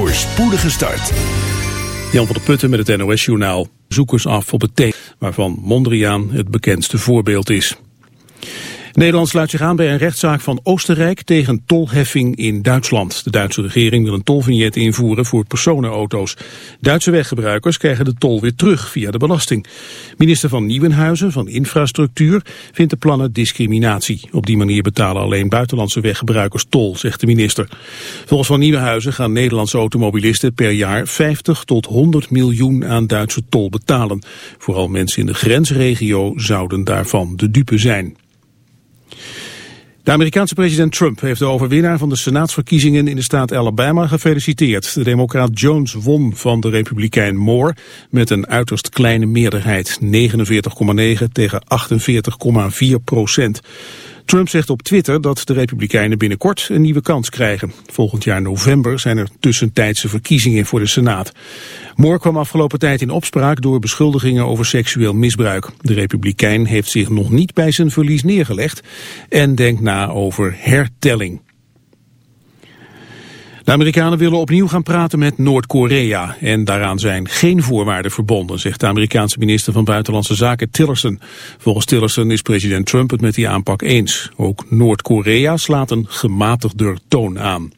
voor spoedige start. Jan van der Putten met het NOS-journaal. Zoekers af op het thema waarvan Mondriaan het bekendste voorbeeld is. Nederland sluit zich aan bij een rechtszaak van Oostenrijk tegen tolheffing in Duitsland. De Duitse regering wil een tolvignet invoeren voor personenauto's. Duitse weggebruikers krijgen de tol weer terug via de belasting. Minister van Nieuwenhuizen van Infrastructuur vindt de plannen discriminatie. Op die manier betalen alleen buitenlandse weggebruikers tol, zegt de minister. Volgens Van Nieuwenhuizen gaan Nederlandse automobilisten per jaar 50 tot 100 miljoen aan Duitse tol betalen. Vooral mensen in de grensregio zouden daarvan de dupe zijn. De Amerikaanse president Trump heeft de overwinnaar van de senaatsverkiezingen in de staat Alabama gefeliciteerd. De democraat Jones won van de republikein Moore met een uiterst kleine meerderheid, 49,9 tegen 48,4 procent. Trump zegt op Twitter dat de Republikeinen binnenkort een nieuwe kans krijgen. Volgend jaar november zijn er tussentijdse verkiezingen voor de Senaat. Moore kwam afgelopen tijd in opspraak door beschuldigingen over seksueel misbruik. De Republikein heeft zich nog niet bij zijn verlies neergelegd en denkt na over hertelling. De Amerikanen willen opnieuw gaan praten met Noord-Korea en daaraan zijn geen voorwaarden verbonden, zegt de Amerikaanse minister van Buitenlandse Zaken Tillerson. Volgens Tillerson is president Trump het met die aanpak eens. Ook Noord-Korea slaat een gematigder toon aan.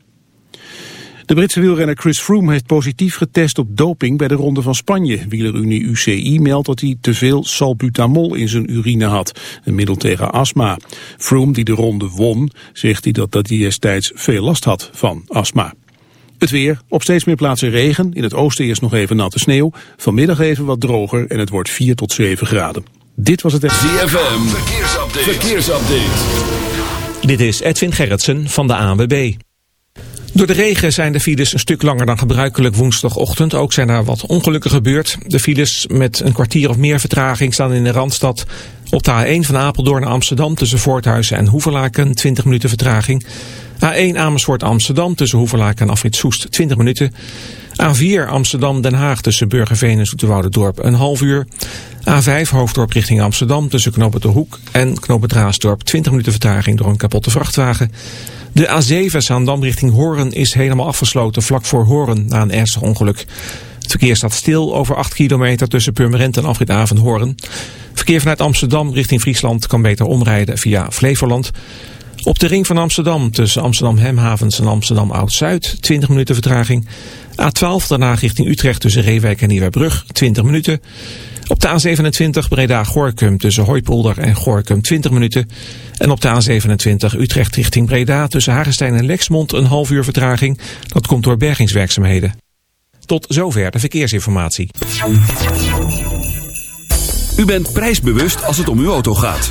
De Britse wielrenner Chris Froome heeft positief getest op doping bij de Ronde van Spanje. Wielerunie UCI meldt dat hij te veel salbutamol in zijn urine had, een middel tegen astma. Froome, die de ronde won, zegt hij dat, dat hij destijds veel last had van astma. Het weer, op steeds meer plaatsen regen, in het oosten eerst nog even natte sneeuw, vanmiddag even wat droger en het wordt 4 tot 7 graden. Dit was het... ZFM, verkeersupdate. verkeersupdate. Dit is Edwin Gerritsen van de ANWB. Door de regen zijn de files een stuk langer dan gebruikelijk woensdagochtend. Ook zijn er wat ongelukken gebeurd. De files met een kwartier of meer vertraging staan in de Randstad. Op de A1 van Apeldoorn naar Amsterdam tussen Voorthuizen en Hoeverlaken 20 minuten vertraging. A1 Amersfoort Amsterdam tussen Hoeverlaken en Afrit Soest 20 minuten. A4 Amsterdam Den Haag tussen Burgerveen en Zoeterwoude-dorp een half uur. A5 Hoofddorp richting Amsterdam tussen Knoppen de Hoek en Knoppen Raasdorp 20 minuten vertraging door een kapotte vrachtwagen. De A7 Zaandam richting Horen is helemaal afgesloten vlak voor Horen na een ernstig ongeluk. Het verkeer staat stil over 8 kilometer tussen Purmerend en Afrit Horen. Verkeer vanuit Amsterdam richting Friesland kan beter omrijden via Flevoland. Op de ring van Amsterdam tussen Amsterdam Hemhavens en Amsterdam Oud-Zuid 20 minuten vertraging. A12 daarna richting Utrecht tussen Reewijk en Nieuwebrug 20 minuten. Op de A27 Breda-Gorkum tussen Hooipolder en Gorkum 20 minuten. En op de A27 Utrecht richting Breda tussen Hagestein en Lexmond een half uur vertraging. Dat komt door bergingswerkzaamheden. Tot zover de verkeersinformatie. U bent prijsbewust als het om uw auto gaat.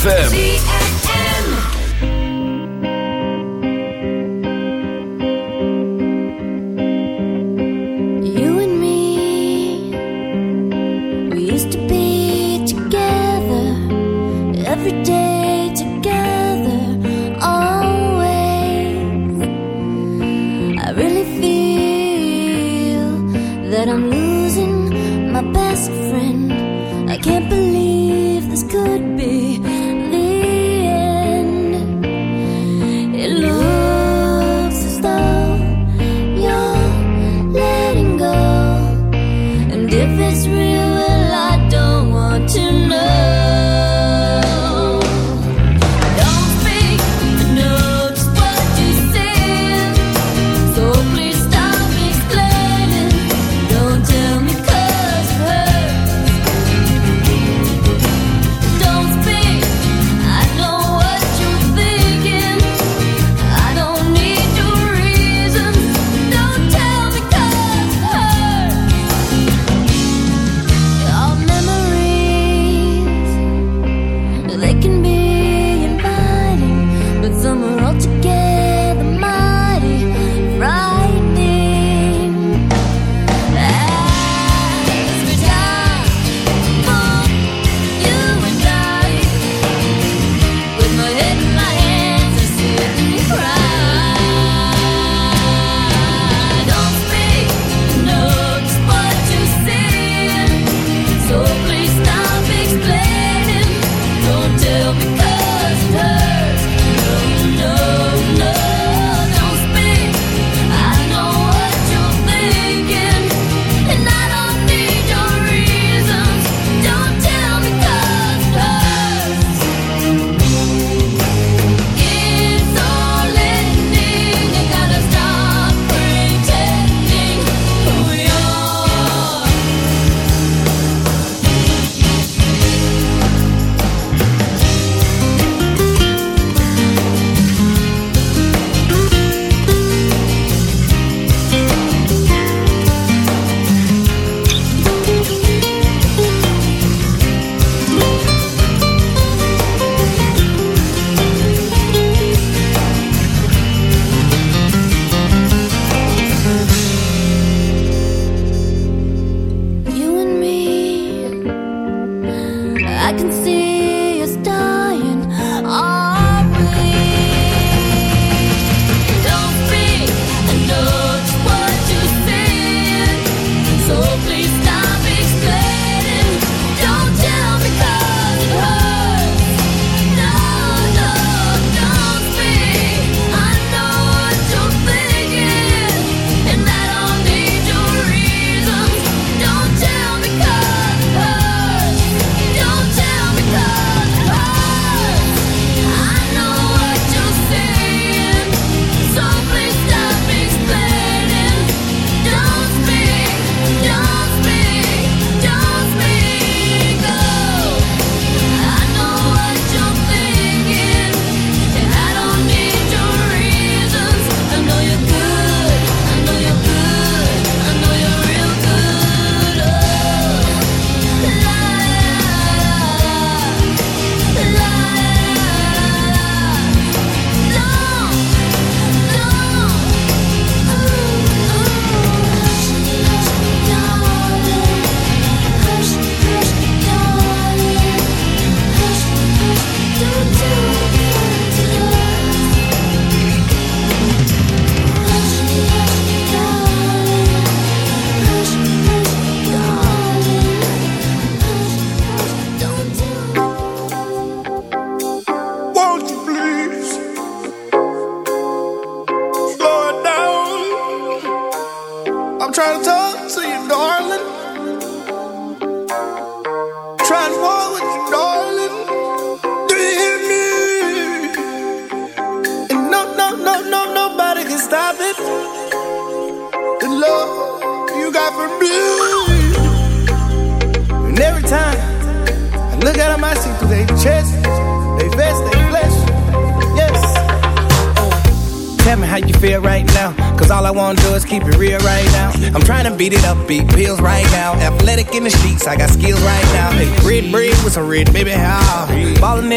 ZFM.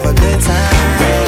have a good time.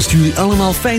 Wenst jullie allemaal fijn.